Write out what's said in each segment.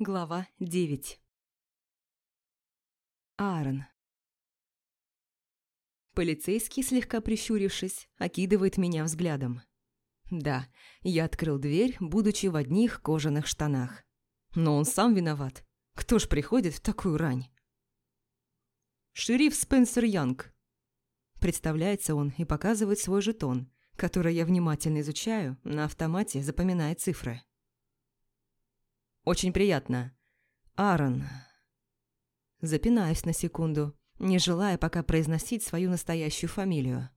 Глава 9 Аарон Полицейский, слегка прищурившись, окидывает меня взглядом. Да, я открыл дверь, будучи в одних кожаных штанах. Но он сам виноват. Кто ж приходит в такую рань? «Шериф Спенсер Янг». Представляется он и показывает свой жетон, который я внимательно изучаю, на автомате запоминая цифры. Очень приятно. Аарон. Запинаюсь на секунду, не желая пока произносить свою настоящую фамилию.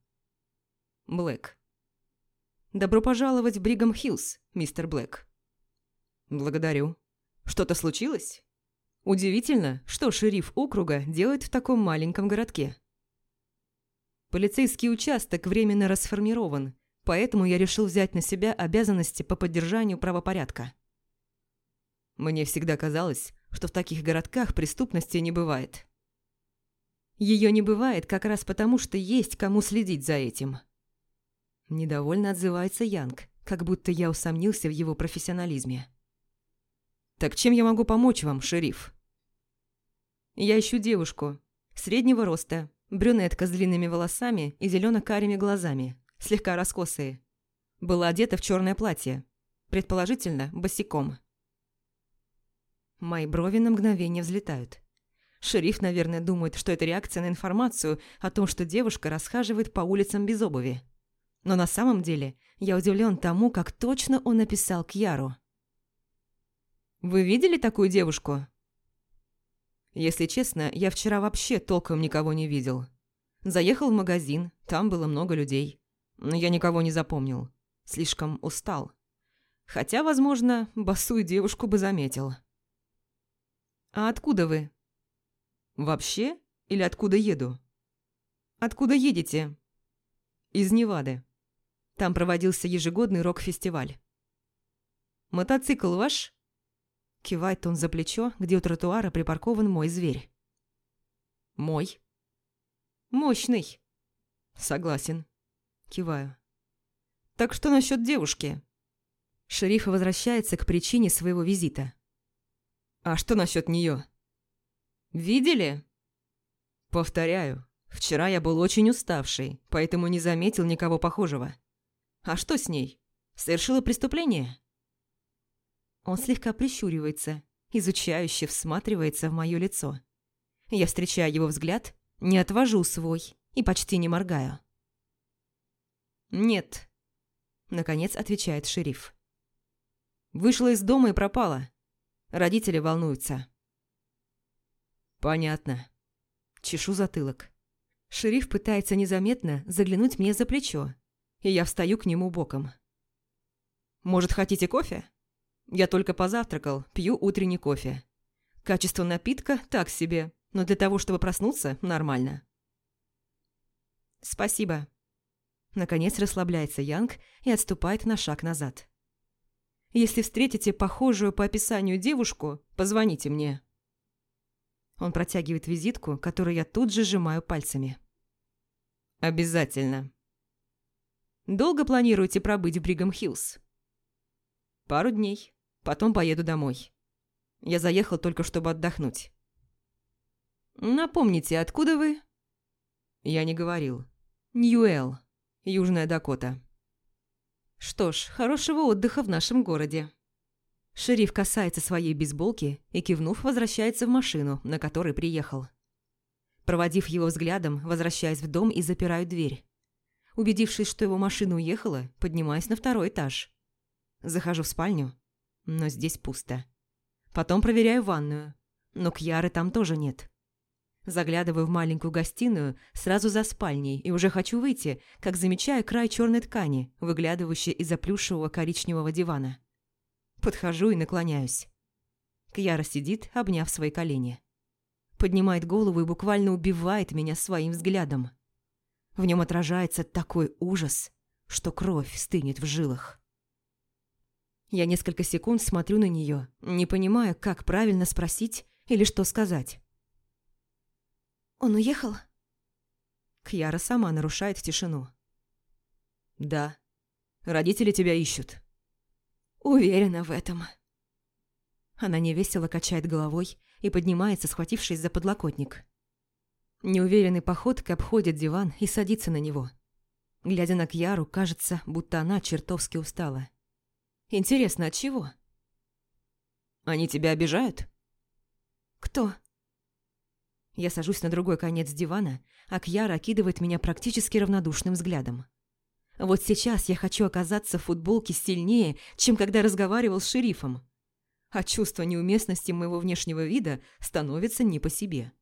Блэк. Добро пожаловать в Бригам Хиллз, мистер Блэк. Благодарю. Что-то случилось? Удивительно, что шериф округа делает в таком маленьком городке. Полицейский участок временно расформирован, поэтому я решил взять на себя обязанности по поддержанию правопорядка. Мне всегда казалось, что в таких городках преступности не бывает. Ее не бывает как раз потому, что есть кому следить за этим. Недовольно отзывается Янг, как будто я усомнился в его профессионализме. «Так чем я могу помочь вам, шериф?» «Я ищу девушку. Среднего роста, брюнетка с длинными волосами и зелено-карими глазами, слегка раскосые. Была одета в черное платье, предположительно, босиком. Мои брови на мгновение взлетают. Шериф, наверное, думает, что это реакция на информацию о том, что девушка расхаживает по улицам без обуви. Но на самом деле я удивлен тому, как точно он написал Кьяру. «Вы видели такую девушку?» Если честно, я вчера вообще толком никого не видел. Заехал в магазин, там было много людей. Но я никого не запомнил. Слишком устал. Хотя, возможно, босую девушку бы заметил. «А откуда вы?» «Вообще? Или откуда еду?» «Откуда едете?» «Из Невады. Там проводился ежегодный рок-фестиваль». «Мотоцикл ваш?» Кивает он за плечо, где у тротуара припаркован мой зверь. «Мой?» «Мощный». «Согласен». Киваю. «Так что насчет девушки?» Шериф возвращается к причине своего визита. А что насчет нее? Видели? Повторяю, вчера я был очень уставший, поэтому не заметил никого похожего. А что с ней? Совершила преступление? Он слегка прищуривается, изучающе всматривается в мое лицо. Я встречаю его взгляд, не отвожу свой и почти не моргаю. «Нет», — наконец отвечает шериф. «Вышла из дома и пропала. Родители волнуются. Понятно. Чешу затылок. Шериф пытается незаметно заглянуть мне за плечо, и я встаю к нему боком. «Может, хотите кофе?» Я только позавтракал, пью утренний кофе. Качество напитка так себе, но для того, чтобы проснуться, нормально. «Спасибо». Наконец расслабляется Янг и отступает на шаг назад. Если встретите похожую по описанию девушку, позвоните мне». Он протягивает визитку, которую я тут же сжимаю пальцами. «Обязательно». «Долго планируете пробыть в Бригам-Хиллз?» «Пару дней. Потом поеду домой. Я заехал только, чтобы отдохнуть». «Напомните, откуда вы?» «Я не говорил. Ньюэлл, Южная Дакота». Что ж, хорошего отдыха в нашем городе. Шериф касается своей бейсболки и, кивнув, возвращается в машину, на которой приехал. Проводив его взглядом, возвращаясь в дом и запираю дверь. Убедившись, что его машина уехала, поднимаюсь на второй этаж. Захожу в спальню, но здесь пусто. Потом проверяю ванную, но Кьяры там тоже нет. Заглядываю в маленькую гостиную сразу за спальней и уже хочу выйти, как замечаю край черной ткани, выглядывающей из-за плюшевого коричневого дивана. Подхожу и наклоняюсь. Кьяра сидит, обняв свои колени. Поднимает голову и буквально убивает меня своим взглядом. В нем отражается такой ужас, что кровь стынет в жилах. Я несколько секунд смотрю на нее, не понимая, как правильно спросить или что сказать. «Он уехал?» Кьяра сама нарушает тишину. «Да. Родители тебя ищут». «Уверена в этом». Она невесело качает головой и поднимается, схватившись за подлокотник. Неуверенной походкой обходит диван и садится на него. Глядя на Кьяру, кажется, будто она чертовски устала. Интересно, от чего? «Они тебя обижают?» «Кто?» Я сажусь на другой конец дивана, а Кьяра окидывает меня практически равнодушным взглядом. Вот сейчас я хочу оказаться в футболке сильнее, чем когда разговаривал с шерифом. А чувство неуместности моего внешнего вида становится не по себе.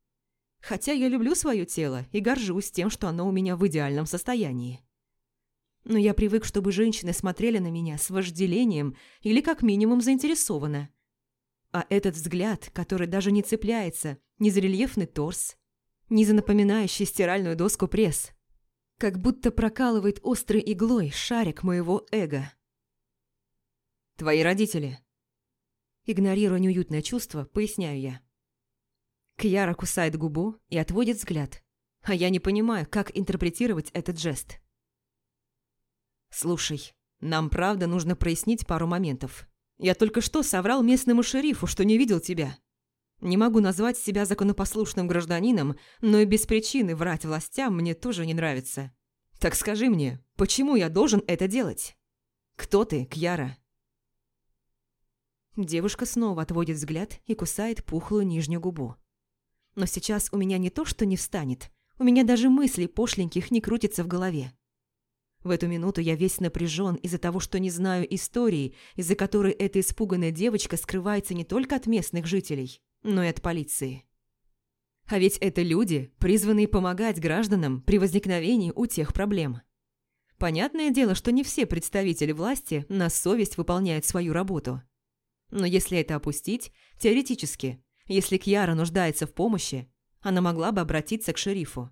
Хотя я люблю свое тело и горжусь тем, что оно у меня в идеальном состоянии. Но я привык, чтобы женщины смотрели на меня с вожделением или как минимум заинтересованно. А этот взгляд, который даже не цепляется ни за рельефный торс, ни за напоминающий стиральную доску пресс, как будто прокалывает острой иглой шарик моего эго. «Твои родители». Игнорируя неуютное чувство, поясняю я. Кьяра кусает губу и отводит взгляд, а я не понимаю, как интерпретировать этот жест. «Слушай, нам правда нужно прояснить пару моментов. Я только что соврал местному шерифу, что не видел тебя. Не могу назвать себя законопослушным гражданином, но и без причины врать властям мне тоже не нравится. Так скажи мне, почему я должен это делать? Кто ты, Кьяра?» Девушка снова отводит взгляд и кусает пухлую нижнюю губу. Но сейчас у меня не то, что не встанет, у меня даже мыслей пошленьких не крутится в голове. В эту минуту я весь напряжен из-за того, что не знаю истории, из-за которой эта испуганная девочка скрывается не только от местных жителей, но и от полиции. А ведь это люди, призванные помогать гражданам при возникновении у тех проблем. Понятное дело, что не все представители власти на совесть выполняют свою работу. Но если это опустить, теоретически, если Кьяра нуждается в помощи, она могла бы обратиться к шерифу.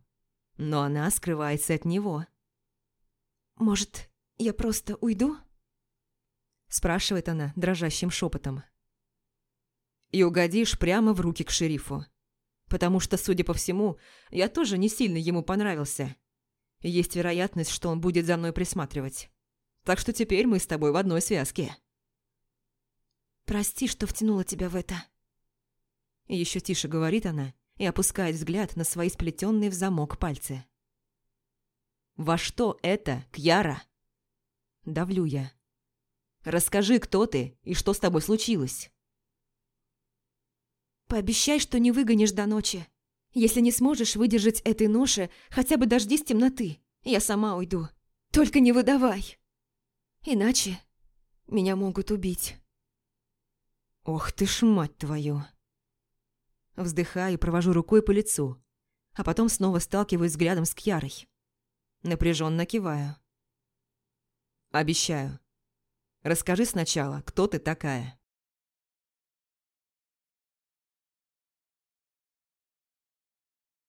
Но она скрывается от него. «Может, я просто уйду?» Спрашивает она дрожащим шепотом. И угодишь прямо в руки к шерифу. Потому что, судя по всему, я тоже не сильно ему понравился. Есть вероятность, что он будет за мной присматривать. Так что теперь мы с тобой в одной связке. «Прости, что втянула тебя в это», еще тише говорит она и опускает взгляд на свои сплетенные в замок пальцы. «Во что это, Кьяра?» Давлю я. «Расскажи, кто ты и что с тобой случилось?» «Пообещай, что не выгонишь до ночи. Если не сможешь выдержать этой ноши, хотя бы дождись темноты. Я сама уйду. Только не выдавай. Иначе меня могут убить». «Ох ты ж, мать твою!» Вздыхаю провожу рукой по лицу, а потом снова сталкиваюсь взглядом с Кьярой. Напряженно киваю. «Обещаю. Расскажи сначала, кто ты такая?»